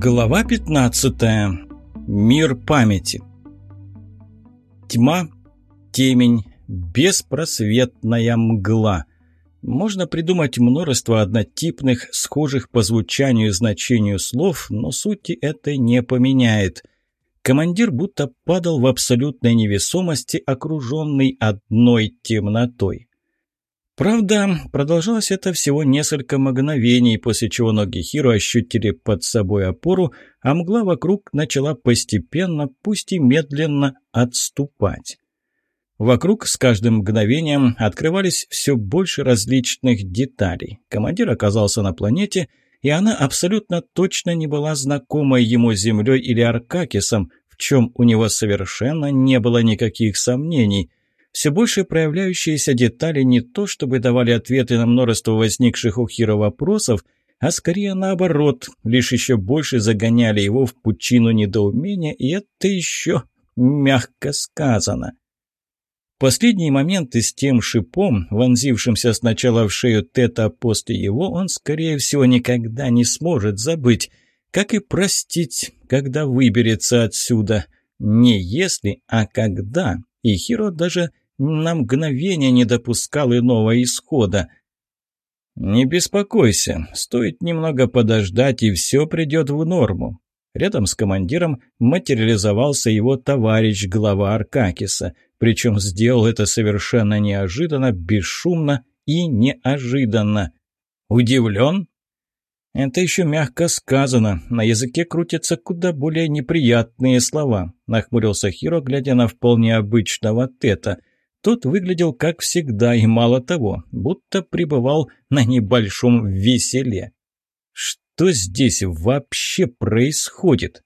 Глава 15. Мир памяти. Тьма, темень, беспросветная мгла. Можно придумать множество однотипных, схожих по звучанию и значению слов, но сути это не поменяет. Командир будто падал в абсолютной невесомости, окруженный одной темнотой. Правда, продолжалось это всего несколько мгновений, после чего ноги Хиро ощутили под собой опору, а мгла вокруг начала постепенно, пусть и медленно, отступать. Вокруг с каждым мгновением открывались все больше различных деталей. Командир оказался на планете, и она абсолютно точно не была знакома ему Землей или Аркакисом, в чем у него совершенно не было никаких сомнений – все больше проявляющиеся детали не то чтобы давали ответы на множество возникших у Хиро вопросов, а скорее наоборот, лишь еще больше загоняли его в пучину недоумения, и это еще мягко сказано. Последний момент с тем шипом, вонзившимся сначала в шею Тета, а после его, он, скорее всего, никогда не сможет забыть, как и простить, когда выберется отсюда. Не если, а когда. И Хиро даже на мгновение не допускал иного исхода. «Не беспокойся, стоит немного подождать, и все придет в норму». Рядом с командиром материализовался его товарищ, глава Аркакиса, причем сделал это совершенно неожиданно, бесшумно и неожиданно. «Удивлен?» «Это еще мягко сказано. На языке крутятся куда более неприятные слова», — нахмурился Хиро, глядя на вполне обычного Тета. Тот выглядел как всегда и мало того, будто пребывал на небольшом веселе. Что здесь вообще происходит?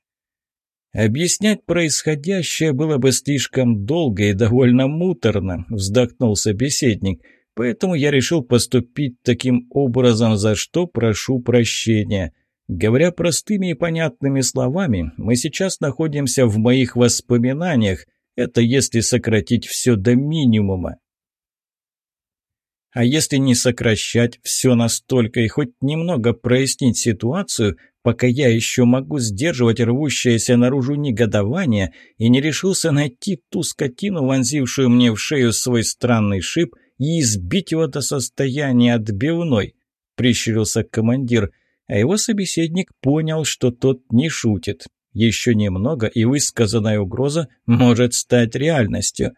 Объяснять происходящее было бы слишком долго и довольно муторно, вздохнул собеседник. Поэтому я решил поступить таким образом, за что прошу прощения. Говоря простыми и понятными словами, мы сейчас находимся в моих воспоминаниях, это если сократить все до минимума. А если не сокращать все настолько и хоть немного прояснить ситуацию, пока я еще могу сдерживать рвущееся наружу негодование и не решился найти ту скотину, вонзившую мне в шею свой странный шип, и избить его до состояния отбивной, прищурился командир, а его собеседник понял, что тот не шутит. Еще немного, и высказанная угроза может стать реальностью.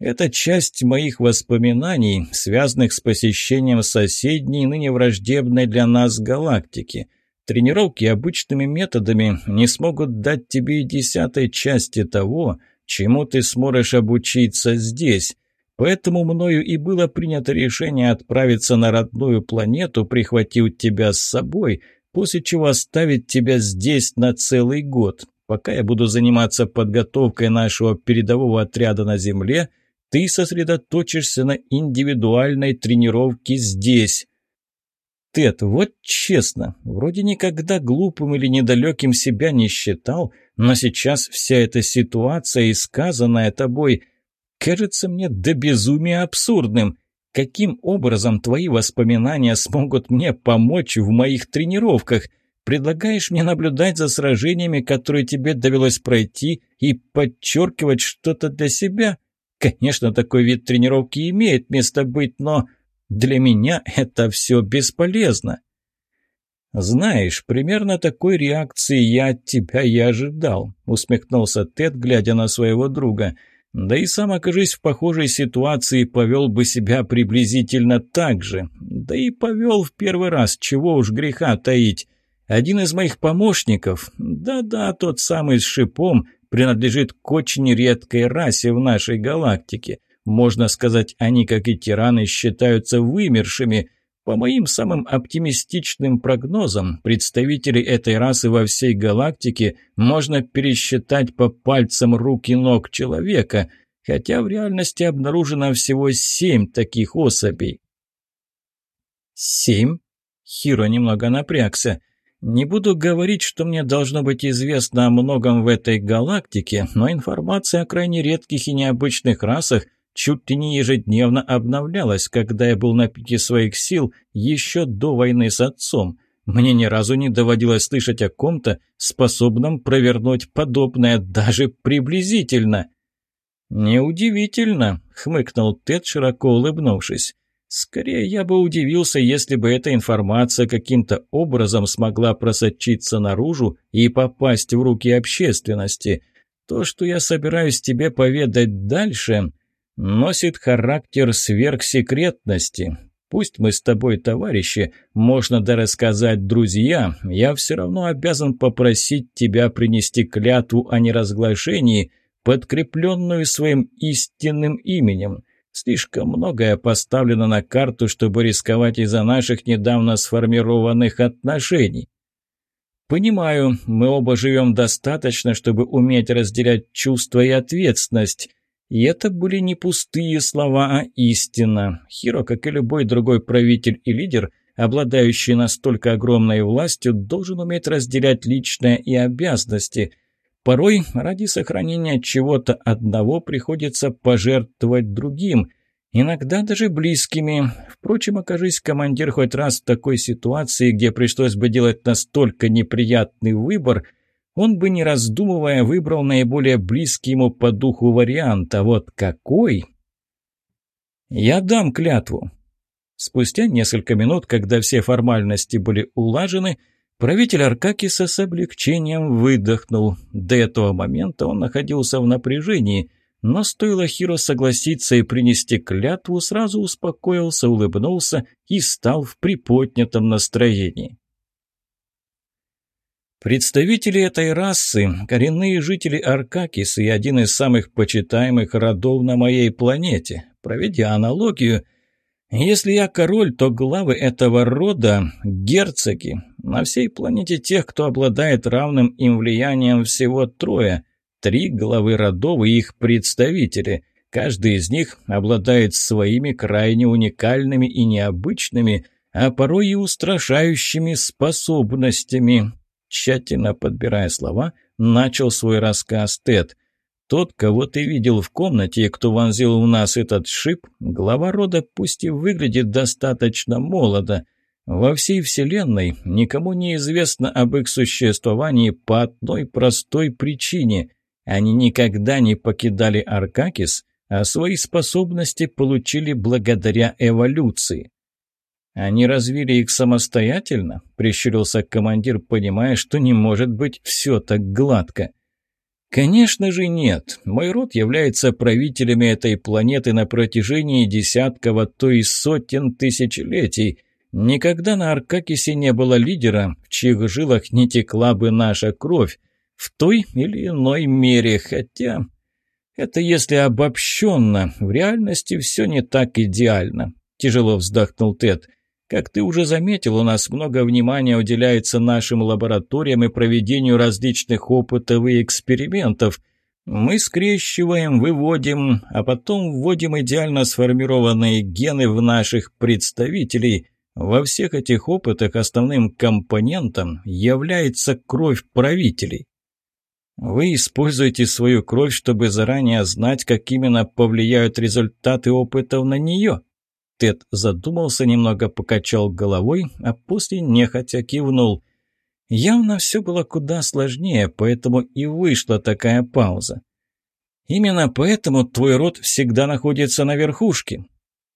Это часть моих воспоминаний, связанных с посещением соседней, ныне враждебной для нас галактики. Тренировки обычными методами не смогут дать тебе и десятой части того, чему ты сможешь обучиться здесь. Поэтому мною и было принято решение отправиться на родную планету, прихватив тебя с собой, после чего оставить тебя здесь на целый год. Пока я буду заниматься подготовкой нашего передового отряда на Земле, ты сосредоточишься на индивидуальной тренировке здесь. Тед, вот честно, вроде никогда глупым или недалеким себя не считал, но сейчас вся эта ситуация и сказанная тобой кажется мне до безумия абсурдным. Каким образом твои воспоминания смогут мне помочь в моих тренировках? Предлагаешь мне наблюдать за сражениями, которые тебе довелось пройти, и подчеркивать что-то для себя? Конечно, такой вид тренировки имеет место быть, но для меня это все бесполезно. «Знаешь, примерно такой реакции я от тебя и ожидал», — усмехнулся Тед, глядя на своего друга — да и сам, окажись в похожей ситуации, повел бы себя приблизительно так же. Да и повел в первый раз, чего уж греха таить. Один из моих помощников, да-да, тот самый с шипом, принадлежит к очень редкой расе в нашей галактике. Можно сказать, они, как и тираны, считаются вымершими – по моим самым оптимистичным прогнозам, представителей этой расы во всей галактике можно пересчитать по пальцам рук и ног человека, хотя в реальности обнаружено всего семь таких особей. «Семь?» Хиро немного напрягся. «Не буду говорить, что мне должно быть известно о многом в этой галактике, но информация о крайне редких и необычных расах – чуть ли не ежедневно обновлялась, когда я был на пике своих сил еще до войны с отцом. Мне ни разу не доводилось слышать о ком-то, способном провернуть подобное даже приблизительно». «Неудивительно», — хмыкнул Тед, широко улыбнувшись. «Скорее, я бы удивился, если бы эта информация каким-то образом смогла просочиться наружу и попасть в руки общественности. То, что я собираюсь тебе поведать дальше, носит характер сверхсекретности. Пусть мы с тобой товарищи, можно да рассказать друзья, я все равно обязан попросить тебя принести клятву о неразглашении, подкрепленную своим истинным именем. Слишком многое поставлено на карту, чтобы рисковать из-за наших недавно сформированных отношений. Понимаю, мы оба живем достаточно, чтобы уметь разделять чувства и ответственность. И это были не пустые слова, а истина. Хиро, как и любой другой правитель и лидер, обладающий настолько огромной властью, должен уметь разделять личное и обязанности. Порой ради сохранения чего-то одного приходится пожертвовать другим, иногда даже близкими. Впрочем, окажись командир хоть раз в такой ситуации, где пришлось бы делать настолько неприятный выбор, он бы, не раздумывая, выбрал наиболее близкий ему по духу вариант. А вот какой? «Я дам клятву». Спустя несколько минут, когда все формальности были улажены, Правитель Аркакиса с облегчением выдохнул. До этого момента он находился в напряжении, но стоило Хиро согласиться и принести клятву, сразу успокоился, улыбнулся и стал в приподнятом настроении. Представители этой расы – коренные жители Аркакиса и один из самых почитаемых родов на моей планете. Проведя аналогию, если я король, то главы этого рода – герцоги. На всей планете тех, кто обладает равным им влиянием, всего трое. Три главы родов и их представители. Каждый из них обладает своими крайне уникальными и необычными, а порой и устрашающими способностями. Тщательно подбирая слова, начал свой рассказ Тед. Тот, кого ты видел в комнате и кто вонзил у нас этот шип, глава рода пусть и выглядит достаточно молодо. Во всей Вселенной никому не известно об их существовании по одной простой причине. Они никогда не покидали Аркакис, а свои способности получили благодаря эволюции. «Они развили их самостоятельно?» – прищурился командир, понимая, что не может быть все так гладко – Конечно же нет. Мой род является правителями этой планеты на протяжении десятков, а то и сотен тысячелетий. Никогда на Аркакисе не было лидера, в чьих жилах не текла бы наша кровь. В той или иной мере, хотя... Это если обобщенно. В реальности все не так идеально. Тяжело вздохнул Тед. Как ты уже заметил, у нас много внимания уделяется нашим лабораториям и проведению различных опытов и экспериментов. Мы скрещиваем, выводим, а потом вводим идеально сформированные гены в наших представителей. Во всех этих опытах основным компонентом является кровь правителей. Вы используете свою кровь, чтобы заранее знать, как именно повлияют результаты опытов на нее. Тед задумался, немного покачал головой, а после нехотя кивнул. Явно все было куда сложнее, поэтому и вышла такая пауза. Именно поэтому твой род всегда находится на верхушке.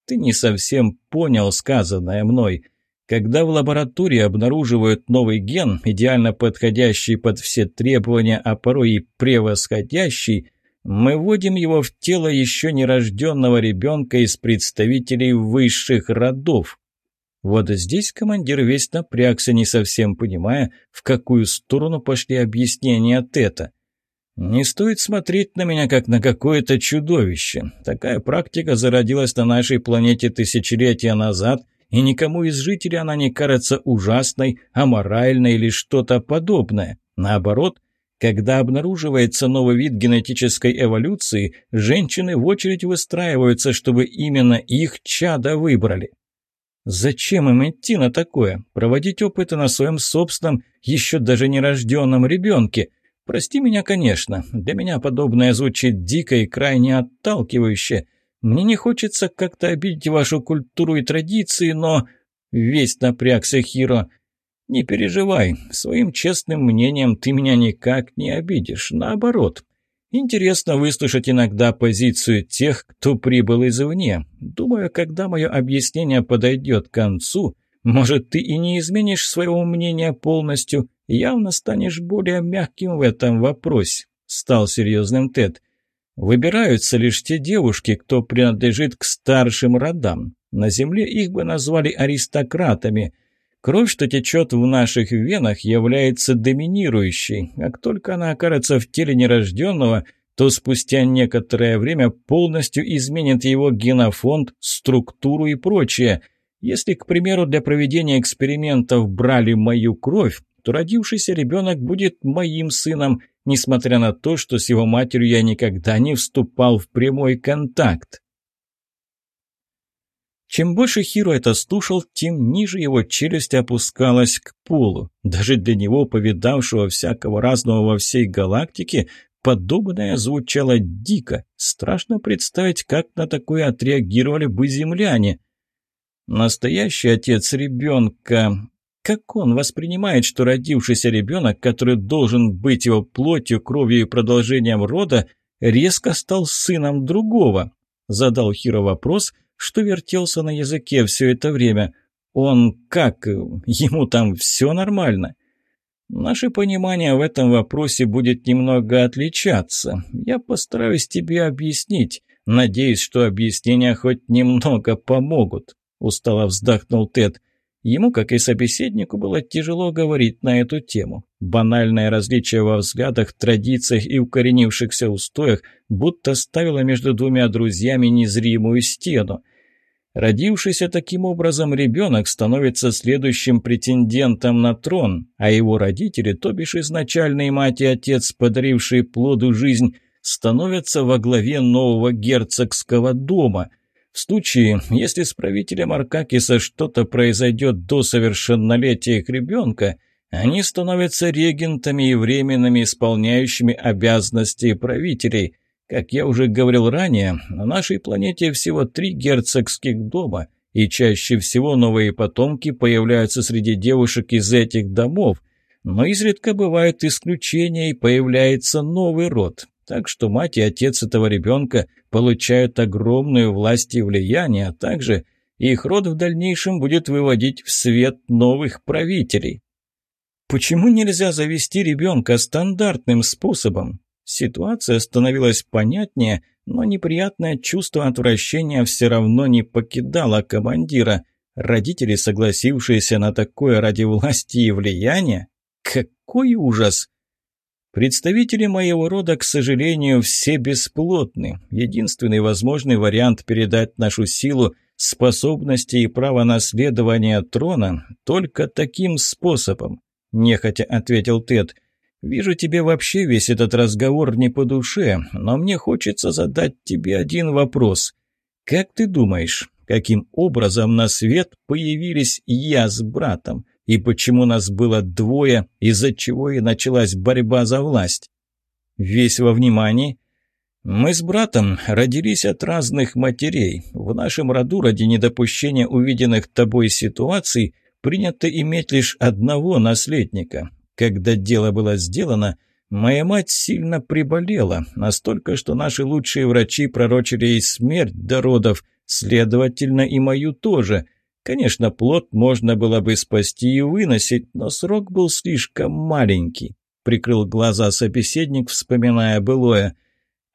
Ты не совсем понял сказанное мной. Когда в лаборатории обнаруживают новый ген, идеально подходящий под все требования, а порой и превосходящий, мы вводим его в тело еще нерожденного ребенка из представителей высших родов. Вот здесь командир весь напрягся, не совсем понимая, в какую сторону пошли объяснения Тета. «Не стоит смотреть на меня, как на какое-то чудовище. Такая практика зародилась на нашей планете тысячелетия назад, и никому из жителей она не кажется ужасной, аморальной или что-то подобное. Наоборот, когда обнаруживается новый вид генетической эволюции, женщины в очередь выстраиваются, чтобы именно их чада выбрали. Зачем им идти на такое? Проводить опыты на своем собственном, еще даже нерожденном ребенке? Прости меня, конечно, для меня подобное звучит дико и крайне отталкивающе. Мне не хочется как-то обидеть вашу культуру и традиции, но... Весь напрягся Хиро. Не переживай, своим честным мнением ты меня никак не обидишь, наоборот. Интересно выслушать иногда позицию тех, кто прибыл извне. Думаю, когда мое объяснение подойдет к концу, может, ты и не изменишь своего мнения полностью, явно станешь более мягким в этом вопросе», — стал серьезным Тед. «Выбираются лишь те девушки, кто принадлежит к старшим родам. На земле их бы назвали аристократами». Кровь, что течет в наших венах, является доминирующей. Как только она окажется в теле нерожденного, то спустя некоторое время полностью изменит его генофонд, структуру и прочее. Если, к примеру, для проведения экспериментов брали мою кровь, то родившийся ребенок будет моим сыном, несмотря на то, что с его матерью я никогда не вступал в прямой контакт. Чем больше Хиро это слушал, тем ниже его челюсть опускалась к полу. Даже для него, повидавшего всякого разного во всей галактике, подобное звучало дико. Страшно представить, как на такое отреагировали бы земляне. Настоящий отец ребенка... Как он воспринимает, что родившийся ребенок, который должен быть его плотью, кровью и продолжением рода, резко стал сыном другого? Задал Хиро вопрос — что вертелся на языке все это время. Он как? Ему там все нормально? Наше понимание в этом вопросе будет немного отличаться. Я постараюсь тебе объяснить. Надеюсь, что объяснения хоть немного помогут. Устало вздохнул Тед. Ему, как и собеседнику, было тяжело говорить на эту тему. Банальное различие во взглядах, традициях и укоренившихся устоях будто ставило между двумя друзьями незримую стену. Родившийся таким образом ребенок становится следующим претендентом на трон, а его родители, то бишь изначальные мать и отец, подарившие плоду жизнь, становятся во главе нового герцогского дома – в случае, если с правителем Аркакиса что-то произойдет до совершеннолетия их ребенка, они становятся регентами и временными исполняющими обязанности правителей. Как я уже говорил ранее, на нашей планете всего три герцогских дома, и чаще всего новые потомки появляются среди девушек из этих домов, но изредка бывают исключения и появляется новый род. Так что мать и отец этого ребенка получают огромную власть и влияние, а также их род в дальнейшем будет выводить в свет новых правителей. Почему нельзя завести ребенка стандартным способом? Ситуация становилась понятнее, но неприятное чувство отвращения все равно не покидало командира. Родители, согласившиеся на такое ради власти и влияния? Какой ужас! Представители моего рода, к сожалению, все бесплотны. Единственный возможный вариант передать нашу силу, способности и право наследования трона только таким способом, нехотя ответил Тед. Вижу, тебе вообще весь этот разговор не по душе, но мне хочется задать тебе один вопрос. Как ты думаешь, каким образом на свет появились я с братом? И почему нас было двое, из-за чего и началась борьба за власть. Весь во внимании. Мы с братом родились от разных матерей. В нашем роду ради недопущения увиденных тобой ситуаций принято иметь лишь одного наследника. Когда дело было сделано, моя мать сильно приболела, настолько, что наши лучшие врачи пророчили ей смерть до родов, следовательно, и мою тоже – Конечно, плод можно было бы спасти и выносить, но срок был слишком маленький. Прикрыл глаза собеседник, вспоминая былое.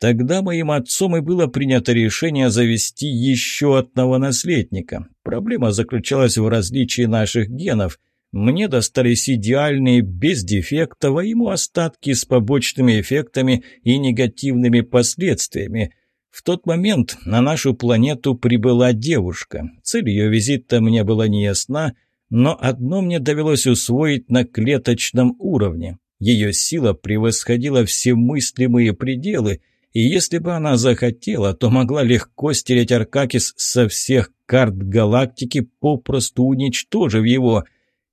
Тогда моим отцом и было принято решение завести еще одного наследника. Проблема заключалась в различии наших генов. Мне достались идеальные, без дефектов, а ему остатки с побочными эффектами и негативными последствиями – в тот момент на нашу планету прибыла девушка. Цель ее визита мне была неясна, но одно мне довелось усвоить на клеточном уровне. Ее сила превосходила все мыслимые пределы, и если бы она захотела, то могла легко стереть Аркакис со всех карт галактики, попросту уничтожив его.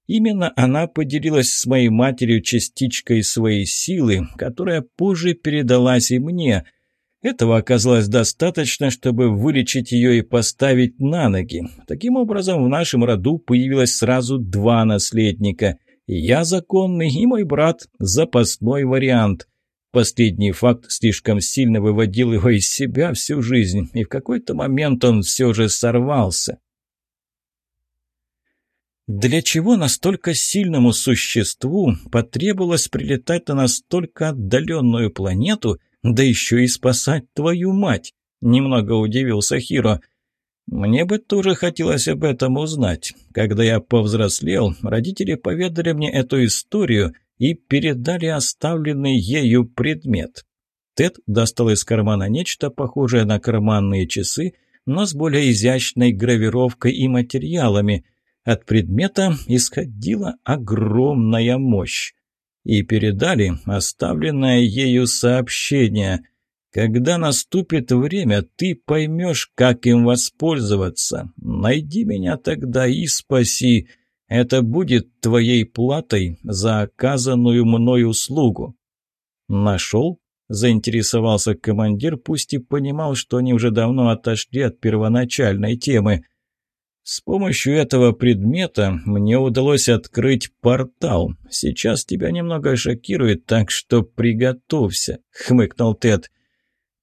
Именно она поделилась с моей матерью частичкой своей силы, которая позже передалась и мне – этого оказалось достаточно, чтобы вылечить ее и поставить на ноги. Таким образом, в нашем роду появилось сразу два наследника. Я законный, и мой брат – запасной вариант. Последний факт слишком сильно выводил его из себя всю жизнь, и в какой-то момент он все же сорвался. Для чего настолько сильному существу потребовалось прилетать на настолько отдаленную планету, да еще и спасать твою мать? Немного удивился Хиро. Мне бы тоже хотелось об этом узнать. Когда я повзрослел, родители поведали мне эту историю и передали оставленный ею предмет. Тед достал из кармана нечто похожее на карманные часы, но с более изящной гравировкой и материалами – от предмета исходила огромная мощь. И передали оставленное ею сообщение. «Когда наступит время, ты поймешь, как им воспользоваться. Найди меня тогда и спаси. Это будет твоей платой за оказанную мной услугу». «Нашел?» – заинтересовался командир, пусть и понимал, что они уже давно отошли от первоначальной темы – с помощью этого предмета мне удалось открыть портал. Сейчас тебя немного шокирует, так что приготовься», — хмыкнул Тед.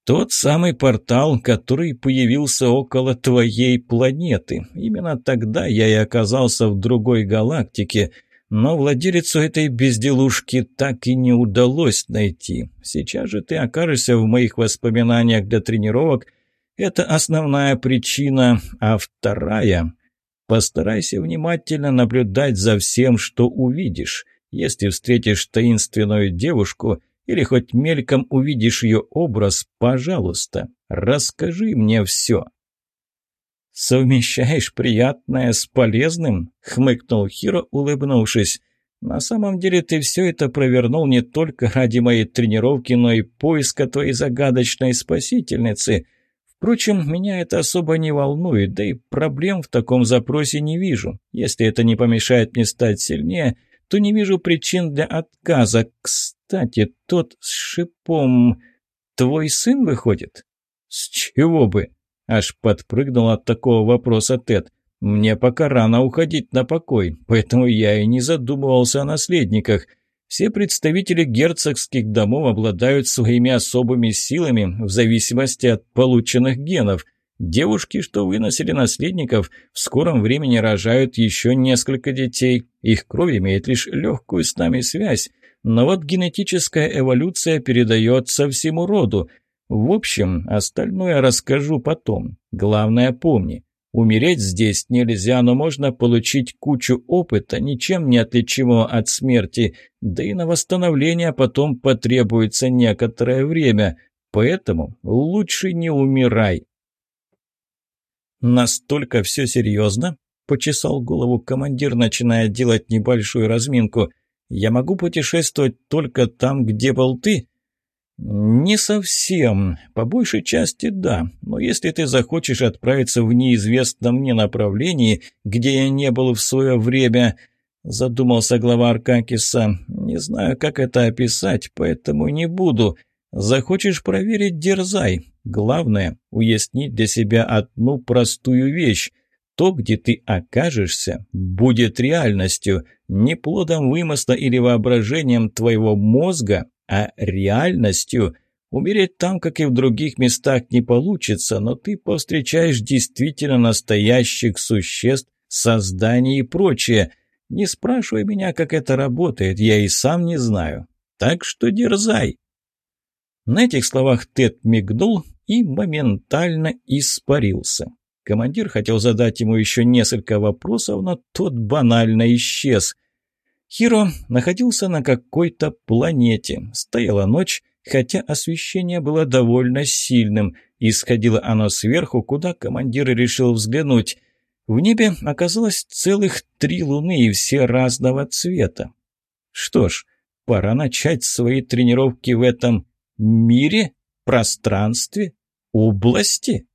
«Тот самый портал, который появился около твоей планеты. Именно тогда я и оказался в другой галактике, но владелицу этой безделушки так и не удалось найти. Сейчас же ты окажешься в моих воспоминаниях для тренировок — это основная причина, а вторая Постарайся внимательно наблюдать за всем, что увидишь. Если встретишь таинственную девушку или хоть мельком увидишь ее образ, пожалуйста, расскажи мне все». «Совмещаешь приятное с полезным?» — хмыкнул Хиро, улыбнувшись. «На самом деле ты все это провернул не только ради моей тренировки, но и поиска твоей загадочной спасительницы. Впрочем, меня это особо не волнует, да и проблем в таком запросе не вижу. Если это не помешает мне стать сильнее, то не вижу причин для отказа. Кстати, тот с шипом... Твой сын выходит? С чего бы? Аж подпрыгнул от такого вопроса Тед. Мне пока рано уходить на покой, поэтому я и не задумывался о наследниках. Все представители герцогских домов обладают своими особыми силами в зависимости от полученных генов. Девушки, что выносили наследников, в скором времени рожают еще несколько детей. Их кровь имеет лишь легкую с нами связь, но вот генетическая эволюция передается всему роду. В общем, остальное расскажу потом. Главное помни, Умереть здесь нельзя, но можно получить кучу опыта, ничем не отличимого от смерти, да и на восстановление потом потребуется некоторое время, поэтому лучше не умирай. «Настолько все серьезно?» – почесал голову командир, начиная делать небольшую разминку. «Я могу путешествовать только там, где был ты?» «Не совсем. По большей части да. Но если ты захочешь отправиться в неизвестном мне направлении, где я не был в свое время...» Задумался глава Аркакиса. «Не знаю, как это описать, поэтому не буду. Захочешь проверить – дерзай. Главное – уяснить для себя одну простую вещь. То, где ты окажешься, будет реальностью, не плодом вымысла или воображением твоего мозга, а реальностью. Умереть там, как и в других местах, не получится, но ты повстречаешь действительно настоящих существ, созданий и прочее. Не спрашивай меня, как это работает, я и сам не знаю. Так что дерзай. На этих словах Тед мигнул и моментально испарился. Командир хотел задать ему еще несколько вопросов, но тот банально исчез – Хиро находился на какой-то планете. Стояла ночь, хотя освещение было довольно сильным. Исходило оно сверху, куда командир решил взглянуть. В небе оказалось целых три луны и все разного цвета. Что ж, пора начать свои тренировки в этом мире, пространстве, области.